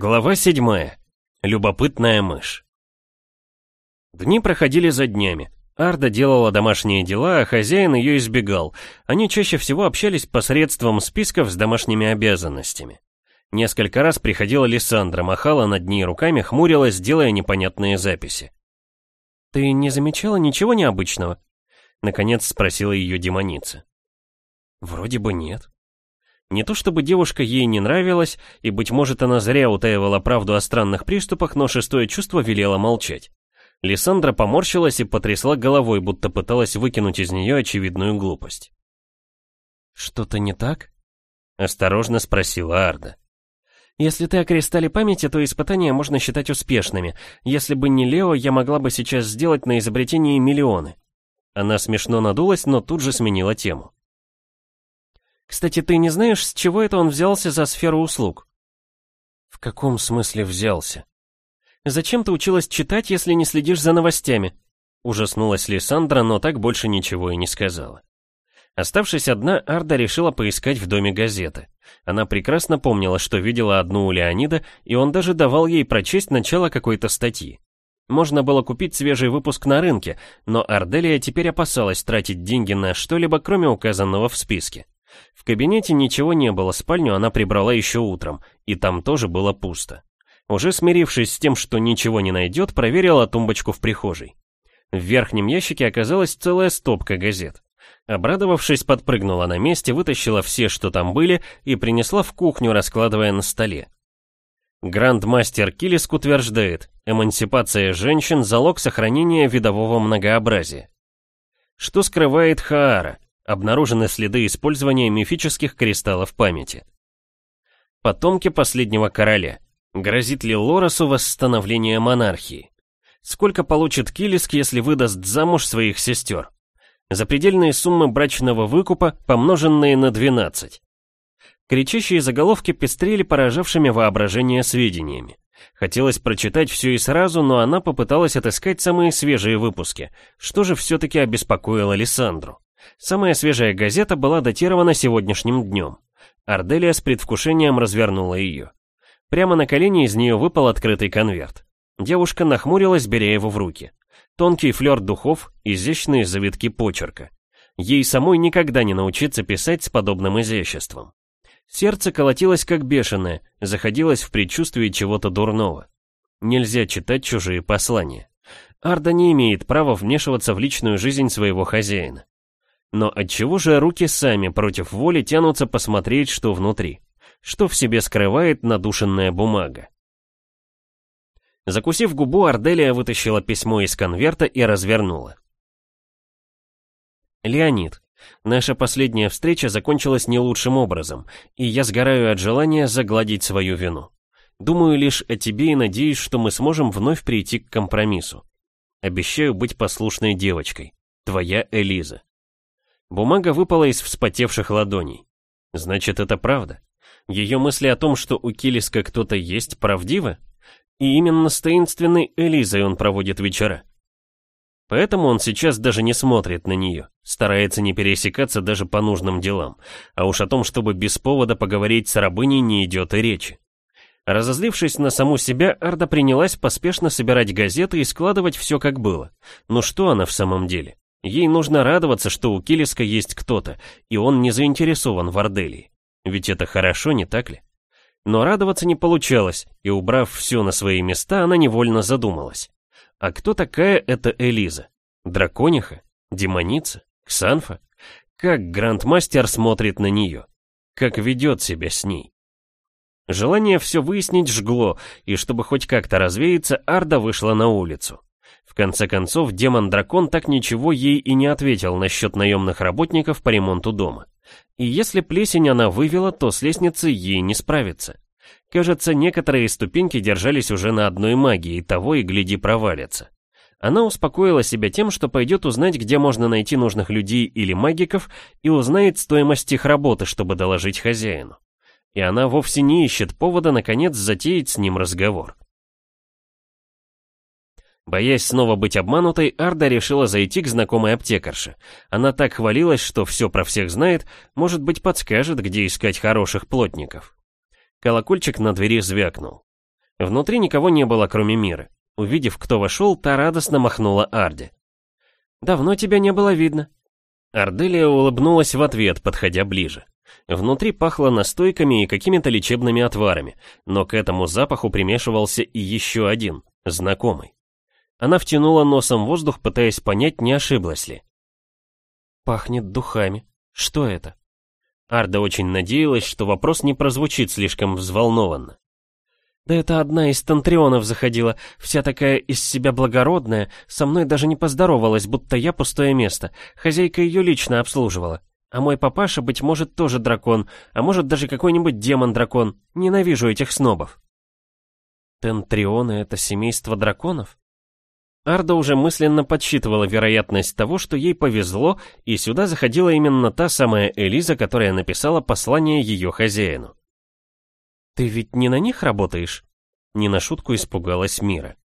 Глава 7. Любопытная мышь. Дни проходили за днями. Арда делала домашние дела, а хозяин ее избегал. Они чаще всего общались посредством списков с домашними обязанностями. Несколько раз приходила Лиссандра, махала над ней руками, хмурилась, делая непонятные записи. «Ты не замечала ничего необычного?» Наконец спросила ее демоница. «Вроде бы нет», не то чтобы девушка ей не нравилась, и, быть может, она зря утаивала правду о странных приступах, но шестое чувство велело молчать. Лиссандра поморщилась и потрясла головой, будто пыталась выкинуть из нее очевидную глупость. «Что-то не так?» — осторожно спросила Арда. «Если ты о кристалле памяти, то испытания можно считать успешными. Если бы не Лео, я могла бы сейчас сделать на изобретении миллионы». Она смешно надулась, но тут же сменила тему. Кстати, ты не знаешь, с чего это он взялся за сферу услуг? В каком смысле взялся? Зачем ты училась читать, если не следишь за новостями? Ужаснулась Лиссандра, но так больше ничего и не сказала. Оставшись одна, Арда решила поискать в доме газеты. Она прекрасно помнила, что видела одну у Леонида, и он даже давал ей прочесть начало какой-то статьи. Можно было купить свежий выпуск на рынке, но Арделия теперь опасалась тратить деньги на что-либо, кроме указанного в списке. В кабинете ничего не было, спальню она прибрала еще утром, и там тоже было пусто. Уже смирившись с тем, что ничего не найдет, проверила тумбочку в прихожей. В верхнем ящике оказалась целая стопка газет. Обрадовавшись, подпрыгнула на месте, вытащила все, что там были, и принесла в кухню, раскладывая на столе. Грандмастер Килиск утверждает, эмансипация женщин – залог сохранения видового многообразия. Что скрывает Хаара? Обнаружены следы использования мифических кристаллов памяти. Потомки последнего короля. Грозит ли Лоросу восстановление монархии? Сколько получит Килиск, если выдаст замуж своих сестер? Запредельные суммы брачного выкупа, помноженные на 12. Кричащие заголовки пестрели поражавшими воображение сведениями. Хотелось прочитать все и сразу, но она попыталась отыскать самые свежие выпуски. Что же все-таки обеспокоило Лиссандру? Самая свежая газета была датирована сегодняшним днем. Арделия с предвкушением развернула ее. Прямо на колени из нее выпал открытый конверт. Девушка нахмурилась, беря его в руки. Тонкий флер духов, изящные завитки почерка. Ей самой никогда не научиться писать с подобным изяществом. Сердце колотилось как бешеное, заходилось в предчувствии чего-то дурного. Нельзя читать чужие послания. Арда не имеет права вмешиваться в личную жизнь своего хозяина. Но отчего же руки сами против воли тянутся посмотреть, что внутри? Что в себе скрывает надушенная бумага? Закусив губу, Арделия вытащила письмо из конверта и развернула. «Леонид, наша последняя встреча закончилась не лучшим образом, и я сгораю от желания загладить свою вину. Думаю лишь о тебе и надеюсь, что мы сможем вновь прийти к компромиссу. Обещаю быть послушной девочкой. Твоя Элиза». Бумага выпала из вспотевших ладоней. Значит, это правда. Ее мысли о том, что у Килиска кто-то есть, правдивы? И именно с таинственной Элизой он проводит вечера. Поэтому он сейчас даже не смотрит на нее, старается не пересекаться даже по нужным делам, а уж о том, чтобы без повода поговорить с рабыней не идет и речи. Разозлившись на саму себя, Арда принялась поспешно собирать газеты и складывать все как было. Но что она в самом деле? Ей нужно радоваться, что у Килиска есть кто-то, и он не заинтересован в Арделии. Ведь это хорошо, не так ли? Но радоваться не получалось, и убрав все на свои места, она невольно задумалась. А кто такая эта Элиза? Дракониха? Демоница? Ксанфа? Как Грандмастер смотрит на нее? Как ведет себя с ней? Желание все выяснить жгло, и чтобы хоть как-то развеяться, Арда вышла на улицу. В конце концов, демон-дракон так ничего ей и не ответил насчет наемных работников по ремонту дома. И если плесень она вывела, то с лестницы ей не справиться. Кажется, некоторые ступеньки держались уже на одной магии, того и гляди провалятся. Она успокоила себя тем, что пойдет узнать, где можно найти нужных людей или магиков, и узнает стоимость их работы, чтобы доложить хозяину. И она вовсе не ищет повода, наконец, затеять с ним разговор. Боясь снова быть обманутой, Арда решила зайти к знакомой аптекарше. Она так хвалилась, что все про всех знает, может быть подскажет, где искать хороших плотников. Колокольчик на двери звякнул. Внутри никого не было, кроме Миры. Увидев, кто вошел, та радостно махнула Арде. «Давно тебя не было видно». Арделия улыбнулась в ответ, подходя ближе. Внутри пахло настойками и какими-то лечебными отварами, но к этому запаху примешивался и еще один, знакомый. Она втянула носом воздух, пытаясь понять, не ошиблась ли. «Пахнет духами. Что это?» Арда очень надеялась, что вопрос не прозвучит слишком взволнованно. Да это одна из тантрионов заходила, вся такая из себя благородная, со мной даже не поздоровалась, будто я пустое место. Хозяйка ее лично обслуживала. А мой папаша, быть может, тоже дракон, а может даже какой-нибудь демон-дракон. Ненавижу этих снобов. Тентрионы — это семейство драконов? Арда уже мысленно подсчитывала вероятность того, что ей повезло, и сюда заходила именно та самая Элиза, которая написала послание ее хозяину. «Ты ведь не на них работаешь?» Не на шутку испугалась Мира.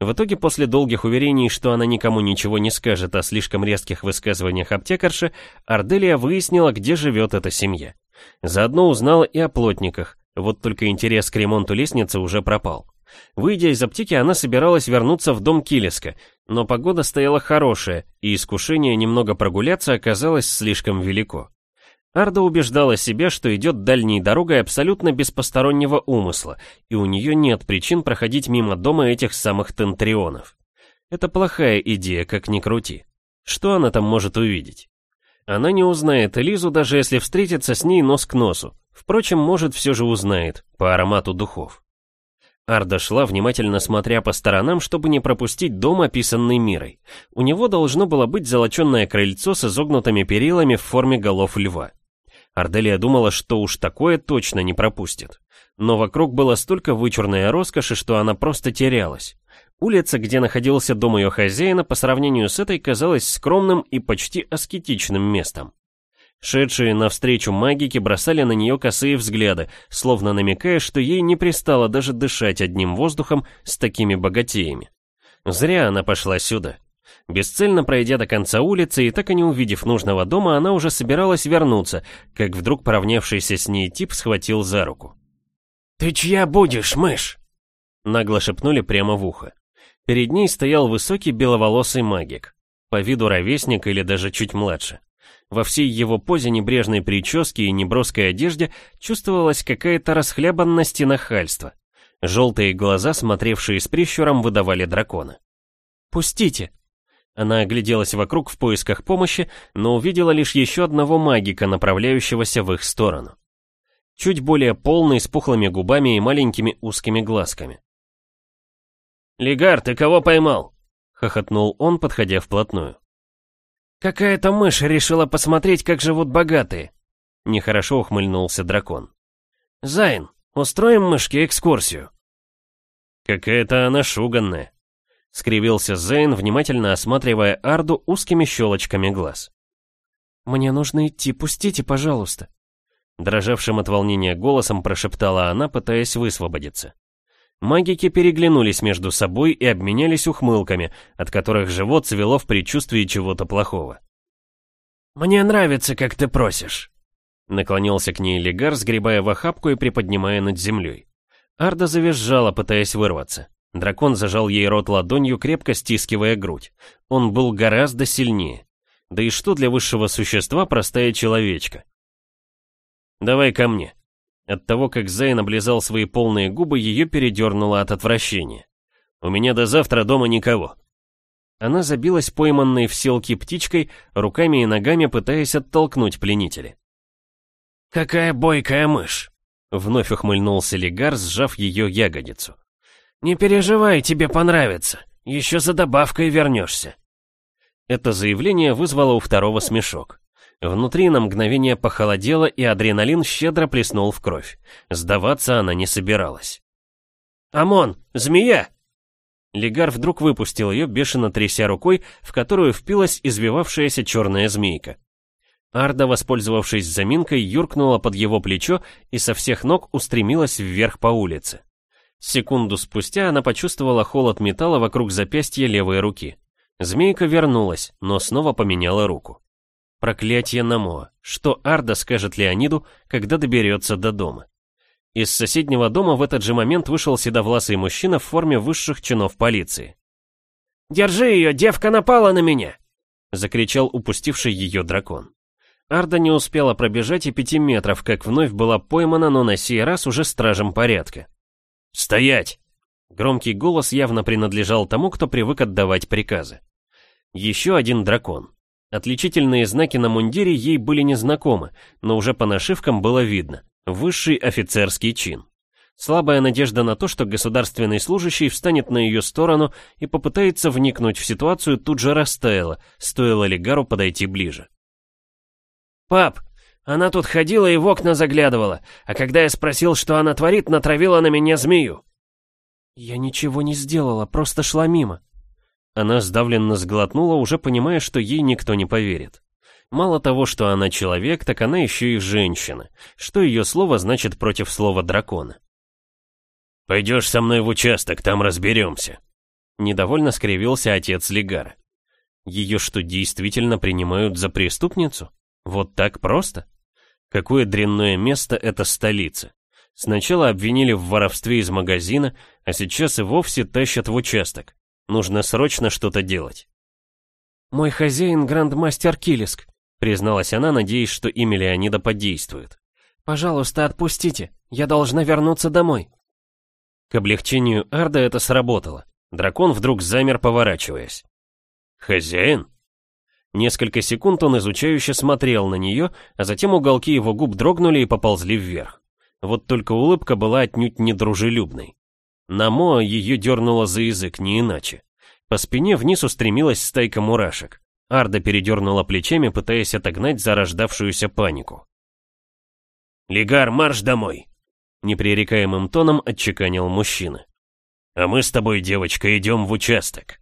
В итоге, после долгих уверений, что она никому ничего не скажет о слишком резких высказываниях аптекарши, Арделия выяснила, где живет эта семья. Заодно узнала и о плотниках, вот только интерес к ремонту лестницы уже пропал. Выйдя из аптеки, она собиралась вернуться в дом Килиска, но погода стояла хорошая, и искушение немного прогуляться оказалось слишком велико. Арда убеждала себя, что идет дальней дорогой абсолютно без постороннего умысла, и у нее нет причин проходить мимо дома этих самых тентрионов. Это плохая идея, как ни крути. Что она там может увидеть? Она не узнает Элизу, даже если встретится с ней нос к носу. Впрочем, может, все же узнает, по аромату духов. Арда шла, внимательно смотря по сторонам, чтобы не пропустить дом, описанный мирой. У него должно было быть золоченное крыльцо с изогнутыми перилами в форме голов льва. Арделия думала, что уж такое точно не пропустит. Но вокруг было столько вычурной роскоши, что она просто терялась. Улица, где находился дом ее хозяина, по сравнению с этой казалась скромным и почти аскетичным местом. Шедшие навстречу магики бросали на нее косые взгляды, словно намекая, что ей не пристало даже дышать одним воздухом с такими богатеями. Зря она пошла сюда. Бесцельно пройдя до конца улицы и так и не увидев нужного дома, она уже собиралась вернуться, как вдруг поравнявшийся с ней тип схватил за руку. «Ты чья будешь, мышь?» Нагло шепнули прямо в ухо. Перед ней стоял высокий беловолосый магик, по виду ровесник или даже чуть младше. Во всей его позе небрежной прически и неброской одежде чувствовалась какая-то расхлябанность и нахальство. Желтые глаза, смотревшие с прищуром, выдавали дракона. «Пустите!» Она огляделась вокруг в поисках помощи, но увидела лишь еще одного магика, направляющегося в их сторону. Чуть более полный, с пухлыми губами и маленькими узкими глазками. «Легар, ты кого поймал?» — хохотнул он, подходя вплотную. «Какая-то мышь решила посмотреть, как живут богатые!» Нехорошо ухмыльнулся дракон. «Зайн, устроим мышке экскурсию?» «Какая-то она шуганная», — скривился Зейн, внимательно осматривая Арду узкими щелочками глаз. «Мне нужно идти, пустите, пожалуйста», — дрожавшим от волнения голосом прошептала она, пытаясь высвободиться. Магики переглянулись между собой и обменялись ухмылками, от которых живот свело в предчувствии чего-то плохого. «Мне нравится, как ты просишь», — наклонился к ней Легар, сгребая в охапку и приподнимая над землей. Арда завизжала, пытаясь вырваться. Дракон зажал ей рот ладонью, крепко стискивая грудь. Он был гораздо сильнее. Да и что для высшего существа простая человечка? «Давай ко мне». От того, как Зейн облизал свои полные губы, ее передернуло от отвращения. «У меня до завтра дома никого». Она забилась пойманной в селке птичкой, руками и ногами пытаясь оттолкнуть пленителя. «Какая бойкая мышь!» Вновь ухмыльнулся Легар, сжав ее ягодицу. «Не переживай, тебе понравится. Еще за добавкой вернешься». Это заявление вызвало у второго смешок. Внутри на мгновение похолодело, и адреналин щедро плеснул в кровь. Сдаваться она не собиралась. «Амон, змея!» Легар вдруг выпустил ее, бешено тряся рукой, в которую впилась извивавшаяся черная змейка. Арда, воспользовавшись заминкой, юркнула под его плечо и со всех ног устремилась вверх по улице. Секунду спустя она почувствовала холод металла вокруг запястья левой руки. Змейка вернулась, но снова поменяла руку. Проклятие Намоа. Что Арда скажет Леониду, когда доберется до дома? Из соседнего дома в этот же момент вышел седовласый мужчина в форме высших чинов полиции. «Держи ее, девка напала на меня!» — закричал упустивший ее дракон. Арда не успела пробежать и пяти метров, как вновь была поймана, но на сей раз уже стражем порядка. «Стоять!» Громкий голос явно принадлежал тому, кто привык отдавать приказы. Еще один дракон. Отличительные знаки на мундире ей были незнакомы, но уже по нашивкам было видно. Высший офицерский чин. Слабая надежда на то, что государственный служащий встанет на ее сторону и попытается вникнуть в ситуацию, тут же растаяла, стоило Лигару подойти ближе. «Пап, она тут ходила и в окна заглядывала, а когда я спросил, что она творит, натравила на меня змею». «Я ничего не сделала, просто шла мимо». Она сдавленно сглотнула, уже понимая, что ей никто не поверит. Мало того, что она человек, так она еще и женщина. Что ее слово значит против слова дракона? «Пойдешь со мной в участок, там разберемся», — недовольно скривился отец Лигара. Ее что, действительно принимают за преступницу? Вот так просто? Какое дрянное место это столица. Сначала обвинили в воровстве из магазина, а сейчас и вовсе тащат в участок. Нужно срочно что-то делать. «Мой хозяин — грандмастер Килиск», призналась она, надеясь, что имя Леонида подействует. «Пожалуйста, отпустите. Я должна вернуться домой». К облегчению Арда это сработало. Дракон вдруг замер, поворачиваясь. «Хозяин?» Несколько секунд он изучающе смотрел на нее, а затем уголки его губ дрогнули и поползли вверх. Вот только улыбка была отнюдь не дружелюбной. Намо ее дернуло за язык, не иначе. По спине вниз устремилась стайка мурашек. Арда передернула плечами, пытаясь отогнать зарождавшуюся панику. «Лигар, марш домой!» Непререкаемым тоном отчеканил мужчина. «А мы с тобой, девочка, идем в участок».